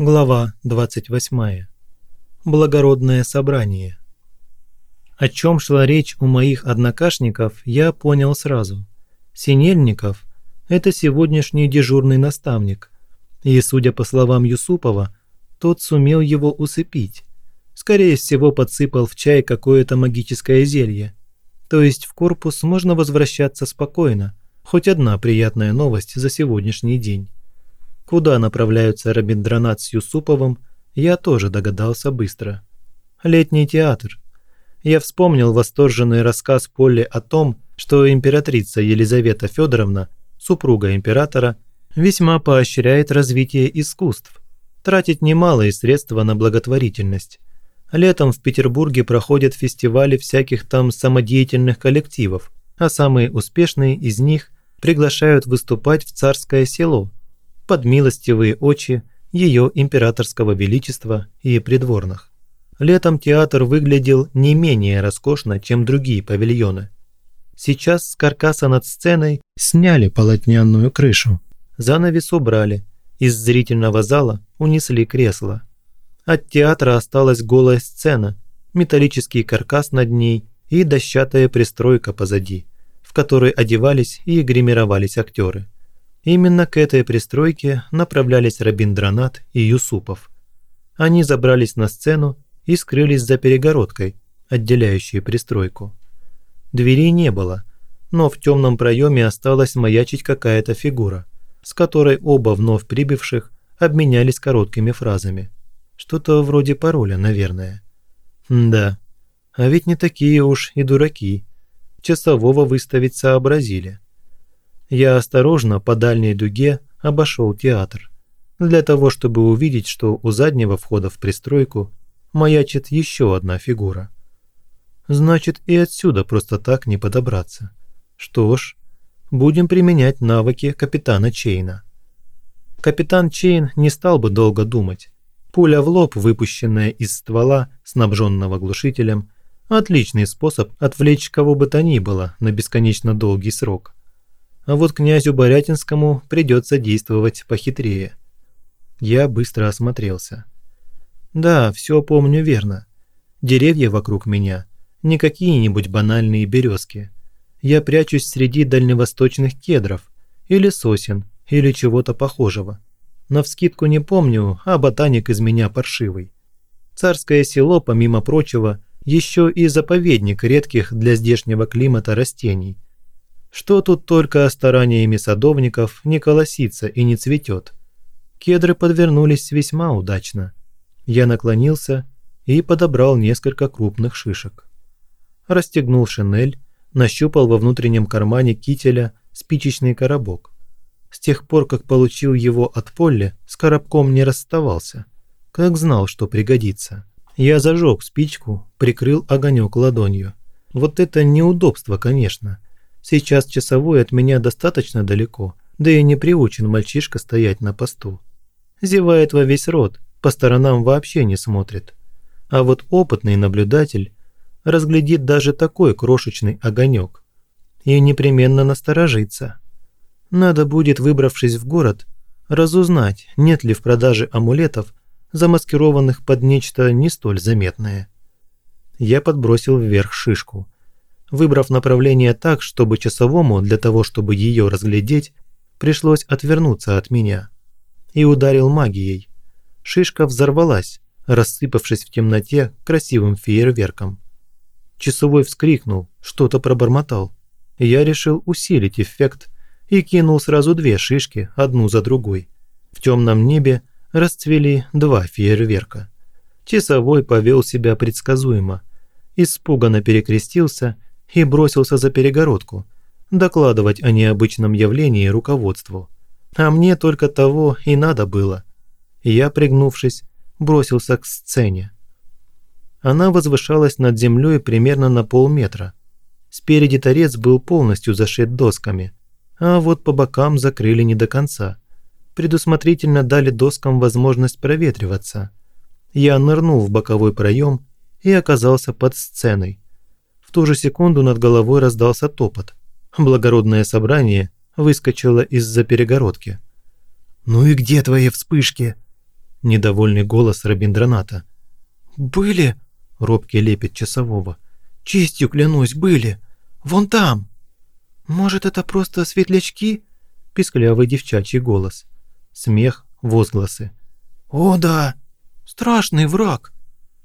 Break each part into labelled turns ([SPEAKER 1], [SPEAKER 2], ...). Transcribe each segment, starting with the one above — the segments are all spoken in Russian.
[SPEAKER 1] Глава 28. Благородное собрание. О чем шла речь у моих однокашников, я понял сразу. Синельников – это сегодняшний дежурный наставник. И, судя по словам Юсупова, тот сумел его усыпить. Скорее всего, подсыпал в чай какое-то магическое зелье. То есть в корпус можно возвращаться спокойно. Хоть одна приятная новость за сегодняшний день. Куда направляются Рабиндранат с Юсуповым, я тоже догадался быстро. Летний театр. Я вспомнил восторженный рассказ Полли о том, что императрица Елизавета Федоровна, супруга императора, весьма поощряет развитие искусств, тратит немалые средства на благотворительность. Летом в Петербурге проходят фестивали всяких там самодеятельных коллективов, а самые успешные из них приглашают выступать в царское село – под милостивые очи ее императорского величества и придворных. Летом театр выглядел не менее роскошно, чем другие павильоны. Сейчас с каркаса над сценой сняли полотняную крышу, занавес убрали, из зрительного зала унесли кресла. От театра осталась голая сцена, металлический каркас над ней и дощатая пристройка позади, в которой одевались и гримировались актеры. Именно к этой пристройке направлялись Рабиндранат и Юсупов. Они забрались на сцену и скрылись за перегородкой, отделяющей пристройку. Дверей не было, но в темном проеме осталась маячить какая-то фигура, с которой оба вновь прибывших обменялись короткими фразами. Что-то вроде пароля, наверное. да, а ведь не такие уж и дураки. Часового выставить сообразили я осторожно по дальней дуге обошел театр, для того, чтобы увидеть, что у заднего входа в пристройку маячит еще одна фигура. Значит, и отсюда просто так не подобраться. Что ж, будем применять навыки капитана Чейна. Капитан Чейн не стал бы долго думать. Пуля в лоб, выпущенная из ствола, снабженного глушителем, отличный способ отвлечь кого бы то ни было на бесконечно долгий срок а вот князю Борятинскому придется действовать похитрее. Я быстро осмотрелся. Да, все помню верно. Деревья вокруг меня не какие-нибудь банальные березки. Я прячусь среди дальневосточных кедров, или сосен, или чего-то похожего. Навскидку не помню, а ботаник из меня паршивый. Царское село, помимо прочего, еще и заповедник редких для здешнего климата растений – что тут только стараниями садовников не колосится и не цветет. Кедры подвернулись весьма удачно. Я наклонился и подобрал несколько крупных шишек. Расстегнул шинель, нащупал во внутреннем кармане кителя спичечный коробок. С тех пор, как получил его от Полли, с коробком не расставался. Как знал, что пригодится. Я зажег спичку, прикрыл огонек ладонью. Вот это неудобство, конечно. Сейчас часовой от меня достаточно далеко, да и не приучен мальчишка стоять на посту. Зевает во весь рот, по сторонам вообще не смотрит. А вот опытный наблюдатель разглядит даже такой крошечный огонек и непременно насторожится. Надо будет, выбравшись в город, разузнать, нет ли в продаже амулетов, замаскированных под нечто не столь заметное. Я подбросил вверх шишку – выбрав направление так, чтобы часовому, для того чтобы ее разглядеть, пришлось отвернуться от меня. И ударил магией. Шишка взорвалась, рассыпавшись в темноте красивым фейерверком. Часовой вскрикнул, что-то пробормотал. Я решил усилить эффект и кинул сразу две шишки, одну за другой. В темном небе расцвели два фейерверка. Часовой повел себя предсказуемо. Испуганно перекрестился и бросился за перегородку, докладывать о необычном явлении руководству. А мне только того и надо было. Я, пригнувшись, бросился к сцене. Она возвышалась над землей примерно на полметра. Спереди торец был полностью зашит досками, а вот по бокам закрыли не до конца. Предусмотрительно дали доскам возможность проветриваться. Я нырнул в боковой проем и оказался под сценой. В ту же секунду над головой раздался топот. Благородное собрание выскочило из-за перегородки.
[SPEAKER 2] «Ну и где твои вспышки?»
[SPEAKER 1] – недовольный голос Рабиндраната.
[SPEAKER 2] «Были?» – робкий лепет часового. «Честью клянусь, были! Вон там!» «Может, это просто светлячки?» – писклявый девчачий голос.
[SPEAKER 1] Смех, возгласы.
[SPEAKER 2] «О да! Страшный враг!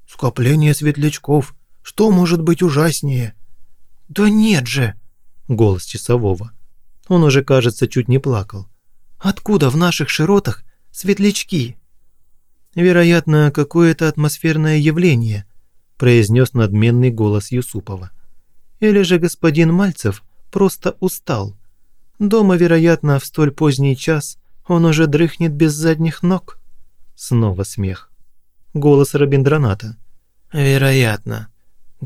[SPEAKER 2] Скопление светлячков! Что может быть ужаснее?» «Да нет же!» – голос часового.
[SPEAKER 1] Он уже, кажется, чуть не плакал.
[SPEAKER 2] «Откуда в наших широтах светлячки?»
[SPEAKER 1] «Вероятно, какое-то атмосферное явление», – произнес надменный голос Юсупова. «Или же господин Мальцев просто устал. Дома, вероятно, в столь поздний час он уже дрыхнет без задних ног». Снова смех. Голос Робиндраната.
[SPEAKER 2] «Вероятно.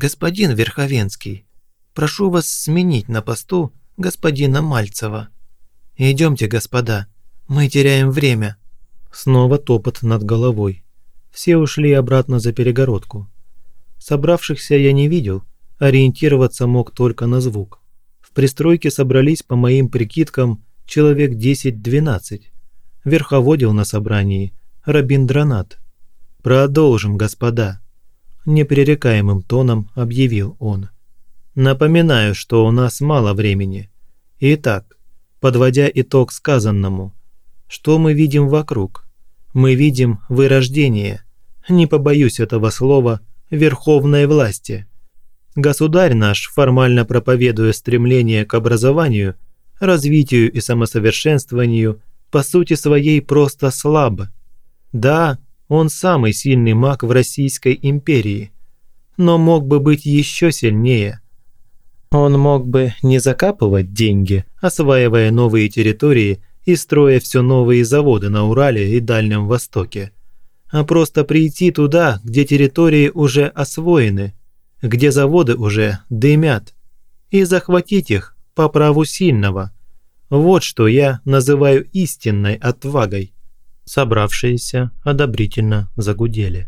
[SPEAKER 2] Господин Верховенский, прошу вас сменить на посту господина Мальцева. Идемте, господа, мы теряем время».
[SPEAKER 1] Снова топот над головой. Все ушли обратно за перегородку. Собравшихся я не видел, ориентироваться мог только на звук. В пристройке собрались, по моим прикидкам, человек 10-12. Верховодил на собрании Рабиндранат. «Продолжим, господа», – непререкаемым тоном объявил он. «Напоминаю, что у нас мало времени. Итак, подводя итог сказанному – что мы видим вокруг? Мы видим вырождение, не побоюсь этого слова, верховной власти. Государь наш, формально проповедуя стремление к образованию, развитию и самосовершенствованию, по сути своей просто слаб. Да, он самый сильный маг в Российской империи, но мог бы быть еще сильнее. Он мог бы не закапывать деньги, осваивая новые территории и строя все новые заводы на Урале и Дальнем Востоке, а просто прийти туда, где территории уже освоены, где заводы уже дымят, и захватить их по праву сильного. Вот что я называю истинной отвагой. Собравшиеся одобрительно загудели.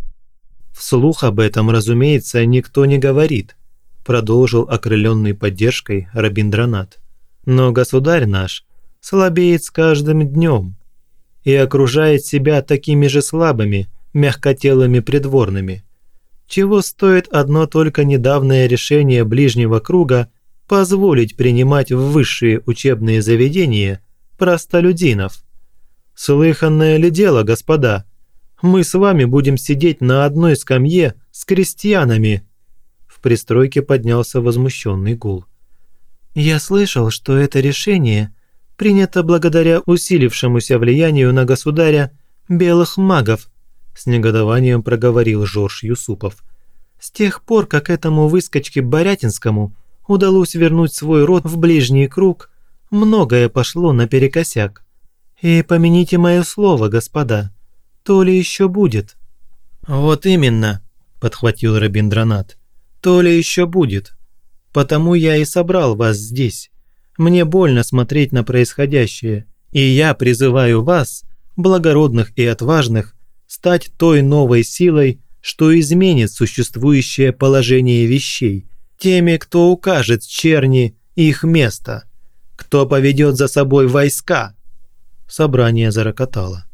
[SPEAKER 1] Вслух об этом, разумеется, никто не говорит, продолжил окрыленный поддержкой Рабиндранат. Но государь наш – слабеет с каждым днем и окружает себя такими же слабыми, мягкотелыми придворными. Чего стоит одно только недавнее решение ближнего круга позволить принимать в высшие учебные заведения простолюдинов. Слыханное ли дело, господа? Мы с вами будем сидеть на одной скамье с крестьянами. В пристройке поднялся возмущенный гул. Я слышал, что это решение – принято благодаря усилившемуся влиянию на государя белых магов», с негодованием проговорил Жорж Юсупов. «С тех пор, как этому выскочке Борятинскому удалось вернуть свой род в ближний круг, многое пошло наперекосяк. И помяните мое слово, господа, то ли еще будет». «Вот именно», – подхватил Рабиндранат, – «то ли еще будет. Потому я и собрал вас здесь, мне больно смотреть на происходящее, и я призываю вас, благородных и отважных, стать той новой силой, что изменит существующее положение вещей, теми, кто укажет черни их место, кто поведет за собой войска. Собрание зарокотало.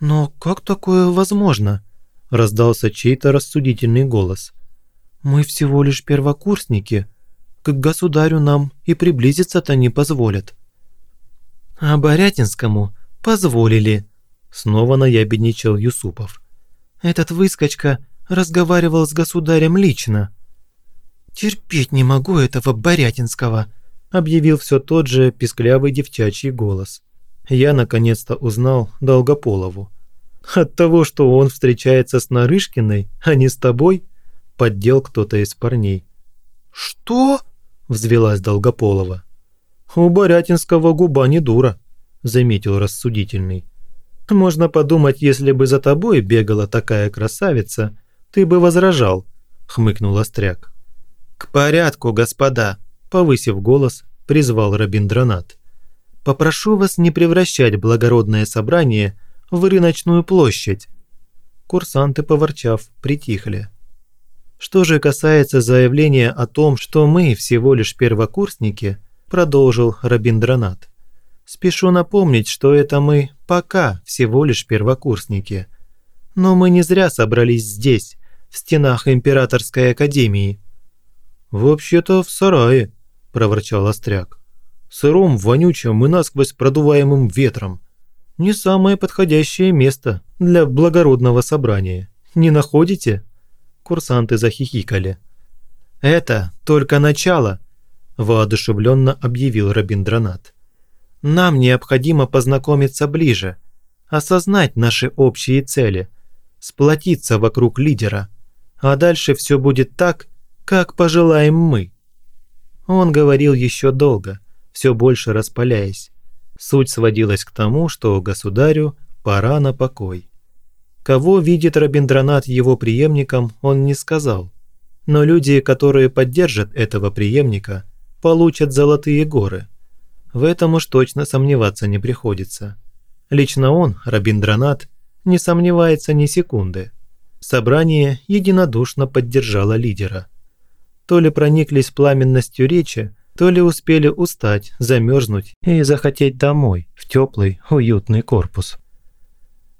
[SPEAKER 1] «Но как такое возможно?» – раздался чей-то рассудительный голос. «Мы всего лишь первокурсники, к государю нам и приблизиться-то не позволят». «А Борятинскому позволили», – снова наябедничал Юсупов. «Этот выскочка разговаривал с государем лично». «Терпеть не могу этого Борятинского», – объявил все тот же писклявый девчачий голос. Я наконец-то узнал Долгополову. От того, что он встречается с Нарышкиной, а не с тобой, поддел кто-то из парней.
[SPEAKER 2] «Что?» – взвелась Долгополова.
[SPEAKER 1] «У Борятинского губа не дура», – заметил рассудительный. «Можно подумать, если бы за тобой бегала такая красавица, ты бы возражал», – хмыкнул Остряк.
[SPEAKER 2] «К порядку, господа», – повысив голос, призвал Рабиндранат. «Попрошу вас не превращать благородное собрание в рыночную площадь».
[SPEAKER 1] Курсанты, поворчав, притихли. Что же касается заявления о том, что мы всего лишь первокурсники, продолжил Рабиндранат. Спешу напомнить, что это мы пока всего лишь первокурсники. Но мы не зря собрались здесь, в стенах Императорской Академии».
[SPEAKER 2] «Вообще-то в сарае», – проворчал Остряк. «Сыром, вонючим и насквозь продуваемым ветром. Не самое подходящее место для благородного собрания. Не находите?» Курсанты захихикали.
[SPEAKER 1] «Это только начало», – воодушевленно объявил Рабиндранат. «Нам необходимо познакомиться ближе, осознать наши общие цели, сплотиться вокруг лидера, а дальше все будет так, как пожелаем мы». Он говорил еще долго, все больше распаляясь. Суть сводилась к тому, что государю пора на покой. Кого видит Рабиндранат его преемником, он не сказал. Но люди, которые поддержат этого преемника, получат золотые горы. В этом уж точно сомневаться не приходится. Лично он, Рабиндранат, не сомневается ни секунды. Собрание единодушно поддержало лидера. То ли прониклись пламенностью речи, то ли успели устать, замерзнуть и захотеть домой, в теплый, уютный корпус.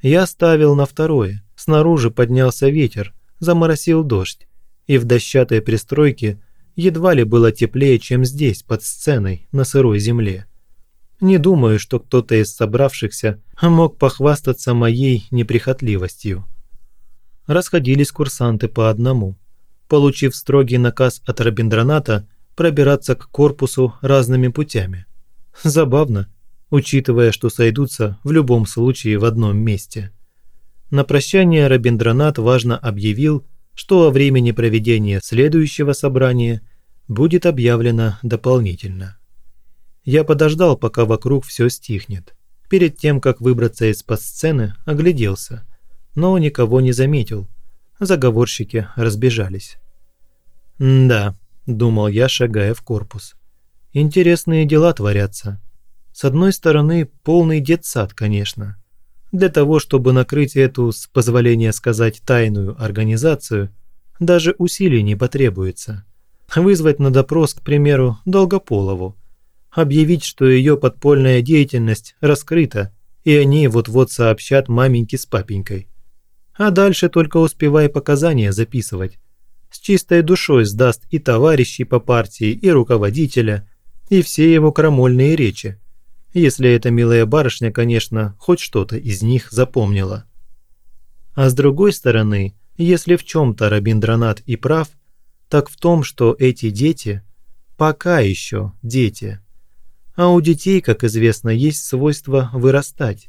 [SPEAKER 1] Я ставил на второе. Снаружи поднялся ветер, заморосил дождь, и в дощатой пристройке едва ли было теплее, чем здесь, под сценой, на сырой земле. Не думаю, что кто-то из собравшихся мог похвастаться моей неприхотливостью. Расходились курсанты по одному, получив строгий наказ от Рабиндраната пробираться к корпусу разными путями. Забавно, учитывая, что сойдутся в любом случае в одном месте. На прощание Рабиндранат важно объявил, что о времени проведения следующего собрания будет объявлено дополнительно. Я подождал, пока вокруг все стихнет. Перед тем, как выбраться из-под сцены, огляделся, но никого не заметил. Заговорщики разбежались. «Да», – думал я, шагая в корпус. «Интересные дела творятся. С одной стороны, полный детсад, конечно. Для того, чтобы накрыть эту, с позволения сказать, тайную организацию, даже усилий не потребуется. Вызвать на допрос, к примеру, Долгополову, объявить, что ее подпольная деятельность раскрыта, и они вот-вот сообщат маменьке с папенькой. А дальше только успевай показания записывать. С чистой душой сдаст и товарищей по партии, и руководителя, и все его крамольные речи. Если эта милая барышня, конечно, хоть что-то из них запомнила. А с другой стороны, если в чем-то Рабиндранат и прав, так в том, что эти дети пока еще дети – а у детей, как известно, есть свойство вырастать.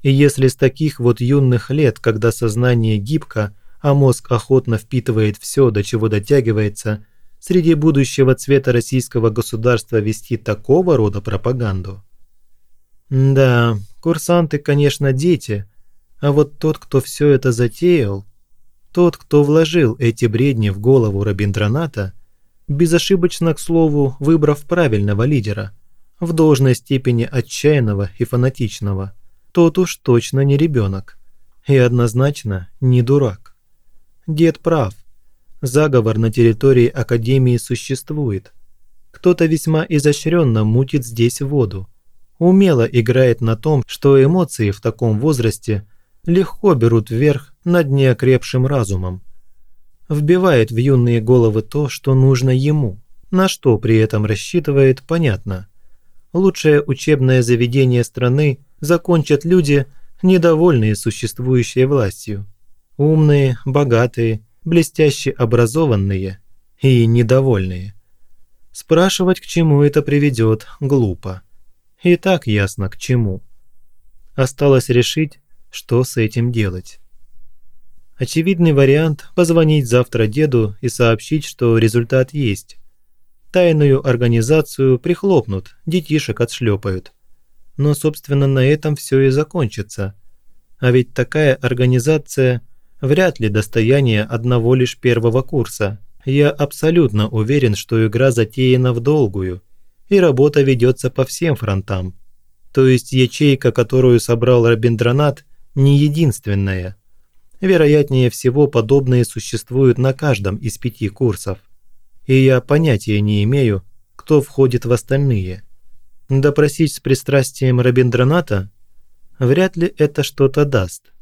[SPEAKER 1] И если с таких вот юных лет, когда сознание гибко, а мозг охотно впитывает все, до чего дотягивается, среди будущего цвета российского государства вести такого рода пропаганду? Да, курсанты, конечно, дети, а вот тот, кто все это затеял, тот, кто вложил эти бредни в голову Рабиндраната, безошибочно, к слову, выбрав правильного лидера – в должной степени отчаянного и фанатичного, тот уж точно не ребенок. И однозначно не дурак. Дед прав. Заговор на территории Академии существует. Кто-то весьма изощренно мутит здесь воду. Умело играет на том, что эмоции в таком возрасте легко берут вверх над неокрепшим разумом. Вбивает в юные головы то, что нужно ему. На что при этом рассчитывает, понятно – лучшее учебное заведение страны закончат люди, недовольные существующей властью. Умные, богатые, блестяще образованные и недовольные. Спрашивать, к чему это приведет, глупо. И так ясно, к чему. Осталось решить, что с этим делать. Очевидный вариант – позвонить завтра деду и сообщить, что результат есть, Тайную организацию прихлопнут, детишек отшлепают. Но, собственно, на этом все и закончится. А ведь такая организация вряд ли достояние одного лишь первого курса. Я абсолютно уверен, что игра затеяна в долгую, и работа ведется по всем фронтам. То есть ячейка, которую собрал Рабиндранат, не единственная. Вероятнее всего, подобные существуют на каждом из пяти курсов и я понятия не имею, кто входит в остальные. Допросить с пристрастием Рабиндраната? Вряд ли это что-то даст.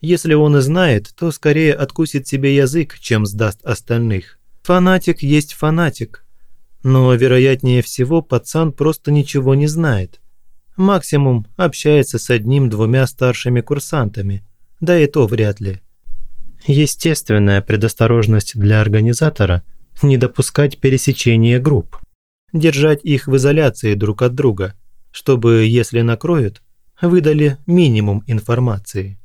[SPEAKER 1] Если он и знает, то скорее откусит себе язык, чем сдаст остальных. Фанатик есть фанатик. Но, вероятнее всего, пацан просто ничего не знает. Максимум общается с одним-двумя старшими курсантами, да и то вряд ли. Естественная предосторожность для организатора – не допускать пересечения групп. Держать их в изоляции друг от друга, чтобы, если накроют, выдали минимум информации.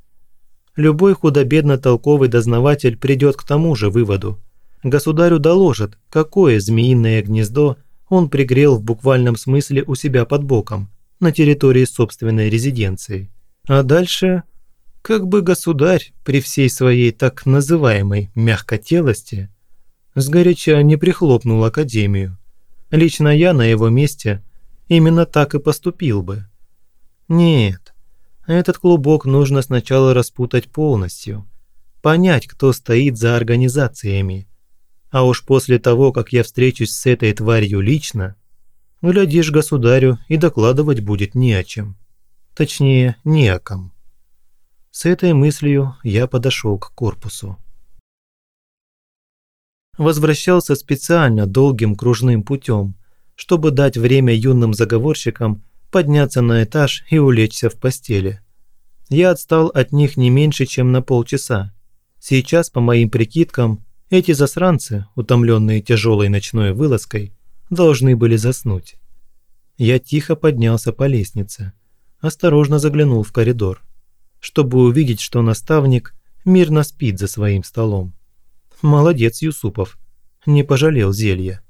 [SPEAKER 1] Любой худо-бедно толковый дознаватель придет к тому же выводу. Государю доложат, какое змеиное гнездо он пригрел в буквальном смысле у себя под боком, на территории собственной резиденции. А дальше, как бы государь при всей своей так называемой мягкотелости сгоряча не прихлопнул Академию. Лично я на его месте именно так и поступил бы. Нет, этот клубок нужно сначала распутать полностью, понять, кто стоит за организациями. А уж после того, как я встречусь с этой тварью лично, глядишь государю и докладывать будет не о чем. Точнее, не о ком. С этой мыслью я подошел к корпусу. Возвращался специально долгим кружным путем, чтобы дать время юным заговорщикам подняться на этаж и улечься в постели. Я отстал от них не меньше, чем на полчаса. Сейчас, по моим прикидкам, эти засранцы, утомленные тяжелой ночной вылазкой, должны были заснуть. Я тихо поднялся по лестнице, осторожно заглянул в коридор, чтобы увидеть, что наставник мирно спит за своим столом. Молодец, Юсупов, не пожалел зелья.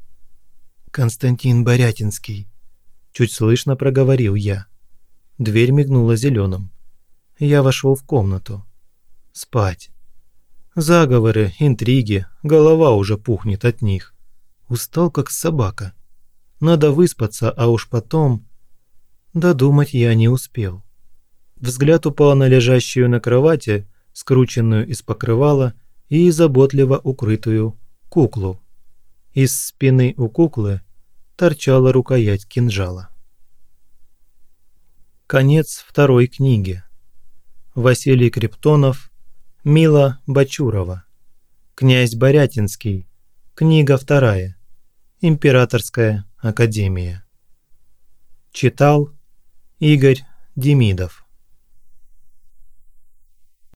[SPEAKER 1] «Константин Борятинский», – чуть слышно проговорил я. Дверь мигнула зеленым. Я вошел в комнату. Спать. Заговоры, интриги, голова уже пухнет от них. Устал, как собака. Надо выспаться, а уж потом... Додумать я не успел. Взгляд упал на лежащую на кровати, скрученную из покрывала и заботливо укрытую куклу. Из спины у куклы торчала рукоять кинжала. Конец второй книги. Василий Криптонов, Мила Бачурова. Князь Борятинский. Книга вторая. Императорская академия. Читал Игорь Демидов.